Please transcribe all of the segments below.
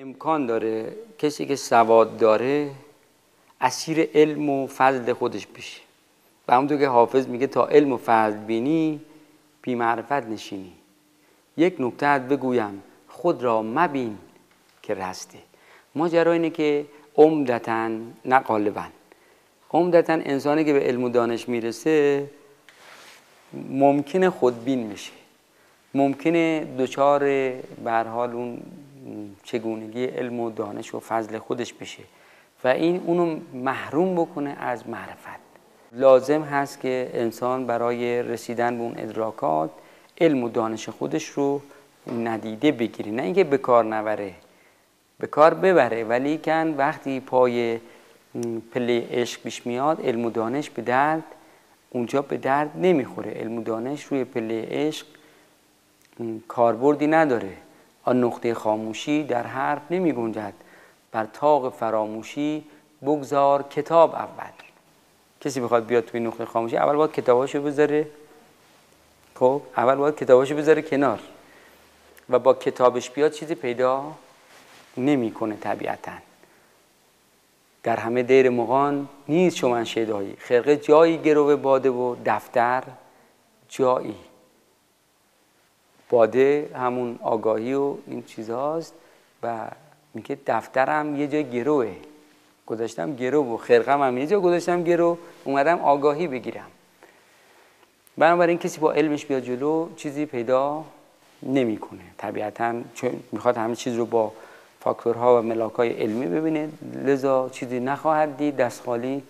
امکان داره کسی که سواد داره اسیر علم و فضل خودش بشه. و همونطور که حافظ میگه تا علم و فضل بینی بی معرفت نشینی. یک نکته بگویم خود را مبین که رسته. ماجرا اینه که عمدتا نه غالبا. عمدتا انسانی که به علم و دانش می‌رسه ممکنه خودبین میشه ممکنه دچار به اون چگونگی علم و دانش و فضل خودش بشه و این اونو محروم بکنه از معرفت. لازم هست که انسان برای رسیدن به اون ادراکات علم و دانش خودش رو ندیده بگیره. نه اینکه به کار نبره به کار ببره ولی کن وقتی پای پله عشق پیش میاد علم و دانش به درد اونجا به درد نمی‌خوره. علم و دانش روی پله عشق کاربردی نداره. آن نقطه خاموشی در حرف نمی گنجد. بر تاق فراموشی بگذار کتاب اول. کسی بخواد بیاد توی نقطه خاموشی اول باید کتاباشو بذاره. خب اول باید کتاباشو بذاره کنار. و با کتابش بیاد چیزی پیدا نمی‌کنه طبیعتا. در همه دیر مغان نیست شما شدایی خرقه جایی گروه باده و دفتر جایی. باده همون آگاهی و این چیزهاست و میگه دفترم یه جای گروه گذاشتم گرو و خرقم هم یه جا گذاشتم گرو اومدم آگاهی بگیرم. بنابراین کسی با علمش بیاد جلو چیزی پیدا نمی‌کنه. طبیعتا چون می‌خواد همه چیز رو با فاکتورها و ملاکای علمی ببینه لذا چیزی نخواهد دید دست خالی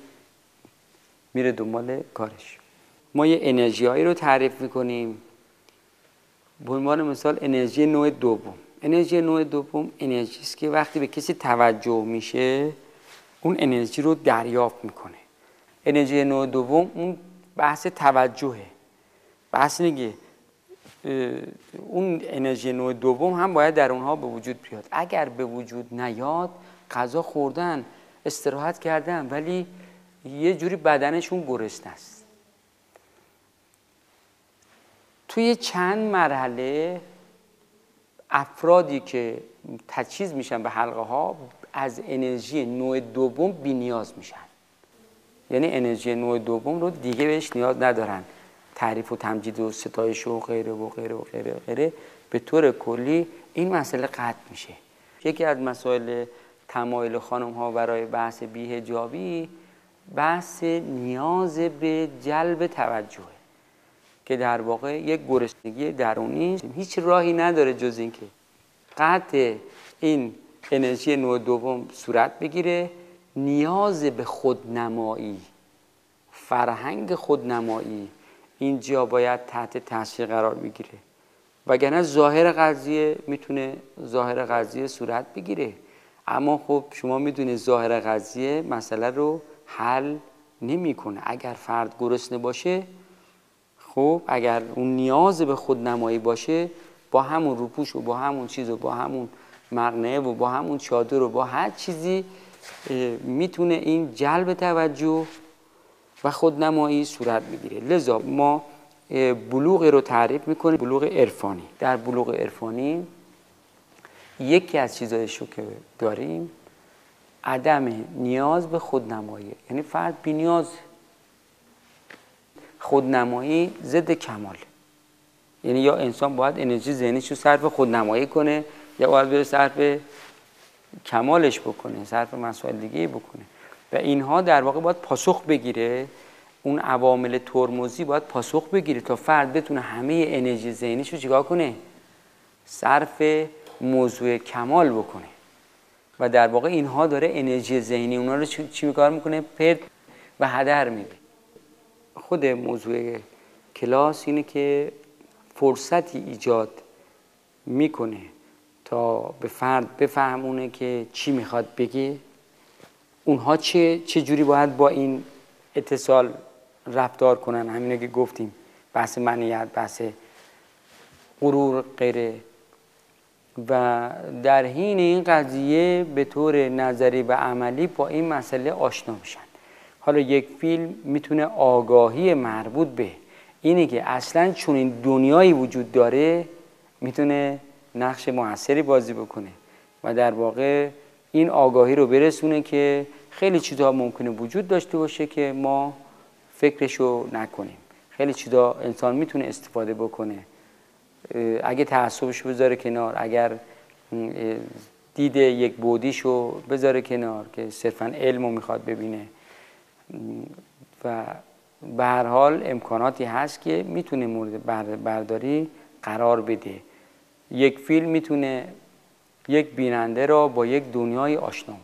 میره دنبال کارش. ما یه انرژی هایی رو تعریف می‌کنیم. به عنوان مثال انرژی نوع دوم. انرژی نوع دوم انرژی است که وقتی به کسی توجه میشه اون انرژی رو دریافت می‌کنه. انرژی نوع دوم اون بحث توجهه. بحث نگه اون انرژی نوع دوم هم باید در اونها به وجود بیاد. اگر به وجود نیاد غذا خوردن استراحت کردن ولی یه جوری بدنشون گرسنه است. توی چند مرحله افرادی که تجهیز میشن به حلقه ها از انرژی نوع دوم بی نیاز میشن. یعنی انرژی نوع دوم رو دیگه بهش نیاز ندارن. تعریف و تمجید و ستایش و غیره و غیره و غیره و غیره. به طور کلی این مسئله قطع میشه. یکی از مسائل تمایل خانم ها برای بحث بیهجابی بحث نیاز به جلب توجهه. که در واقع یک گرسنگی درونی هیچ راهی نداره جز اینکه قطع این انرژی نوع دوم صورت بگیره. نیاز به خودنمایی فرهنگ خودنمایی اینجا باید تحت تاثیر قرار بگیره. وگرنه ظاهر قضیه می‌تونه ظاهر قضیه صورت بگیره. اما خب شما می‌دونید ظاهر قضیه مسئله رو حل نمی‌کنه. اگر فرد گرسنه باشه خب اگر اون نیاز به خودنمایی باشه با همون روپوش و با همون چیز و با همون مقنعه و با همون چادر و با هر چیزی می‌تونه این جلب توجه و خودنمایی صورت بگیره. لذا ما بلوغ رو تعریف می‌کنیم بلوغ عرفانی. در بلوغ عرفانی یکی از چیزایش رو که داریم عدم نیاز به خودنمایی. یعنی فرد بی نیاز خودنمایی ضد کمال. یعنی یا انسان باید انرژی ذهنیش رو صرف خودنمایی کنه یا باید بره صرف کمالش بکنه صرف مسائل دیگه بکنه. و اینها در واقع باید پاسخ بگیره. اون عوامل ترمزی باید پاسخ بگیره تا فرد بتونه همه انرژی ذهنیش رو چیکار کنه؟ صرف موضوع کمال بکنه. و در واقع اینها داره انرژی ذهنی اونا رو چی میکار می‌کنه؟ پرد و هدر میده. خود موضوع کلاس اینه که فرصتی ایجاد می‌کنه تا به فرد بفهمونه که چی می‌خواد بگه. اونها چه چه جوری باید با این اتصال رفتار کنن؟ همینه که گفتیم بحث منیت بحث غرور غیره. و در حین این قضیه به طور نظری و عملی با این مسئله آشنا میشن. حالا یک فیلم می‌تونه آگاهی مربوط به اینه که اصلا چون این دنیایی وجود داره می‌تونه نقش موثری بازی بکنه و در واقع این آگاهی رو برسونه که خیلی چیزها ممکنه وجود داشته باشه که ما فکرشو نکنیم. خیلی چیزا انسان می‌تونه استفاده بکنه. اگه تعصبش بذاره کنار اگر دید یک بودیشو بذاره کنار که صرفا علم رو می‌خواد ببینه. و به هر حال امکاناتی هست که می‌تونه مورد برداری قرار بده. یک فیلم می‌تونه یک بیننده را با یک دنیای آشنا